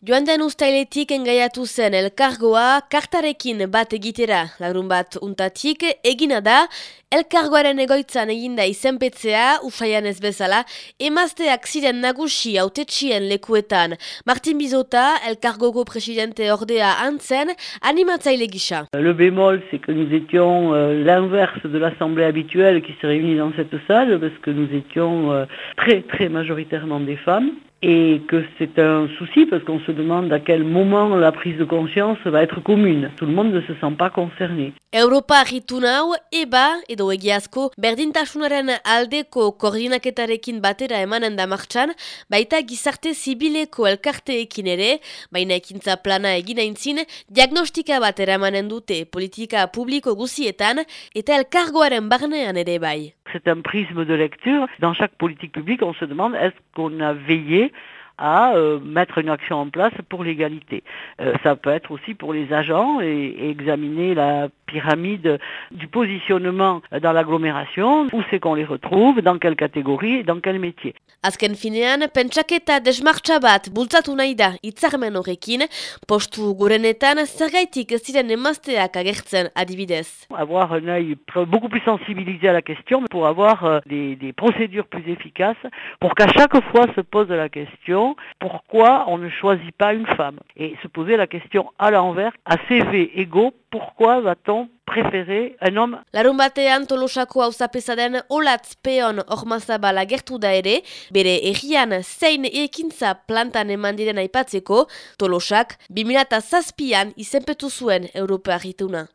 Joan den ustailetik engaiatu zen elkargoa kartarekin bat egitera. Larun bat untatik egina da elkargoaren egoitzan eginda izenpetzea usaian ez bezala emazteak ziren nagusi autetxien lekuetan. Martin Bizota, elkargogo presidente ordea antzen, animatzaile gisa. Le bémol, c'est que nous étions euh, l'inverse de l'assemblée habituelle qui se réunit dans cette salle, parce que nous étions euh, très très majoritairement des femmes. et que c'est un souci parce qu'on se demande à quel moment la prise de conscience va être commune. Tout le monde ne se sent pas concerné. Europa arritu nau, eba, C'est un prisme de lecture. Dans chaque politique publique, on se demande est-ce qu'on a veillé à euh, mettre une action en place pour l'égalité. Euh, ça peut être aussi pour les agents et examiner la pyramide du positionnement dans l'agglomération, où c'est qu'on les retrouve, dans quelle catégorie et dans quel métier. Azken finean, pentsaketa desmartxa bat bultzatu nahi da horrekin, postu gurenetan zergaitik ez ziren emazteak agertzen adibidez. Avoir un œil beaucoup plus sensibilisé à la question pour avoir euh, des, des procédures plus efficaces, pour qu'à chaque fois se pose la question pourquoi on ne choisit pas une femme? Et se poser la question à l'envers, à CV égaux, pourquoi va-t-on préférer un homme Larun batean Tolosako hauzapeza den Olatz Peon Ormazabal agertu da ere, bere errian zein ekintza plantan eman aipatzeko, Tolosak 2007an izenpetu zuen Europa harrituna.